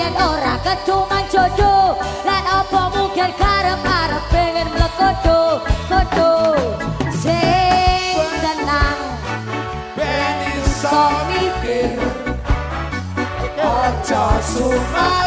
yen ora kecuman jojo lek opo mungkin karep arep pengen mlekodo kodo sing tenang ben iso mikir aja sumpah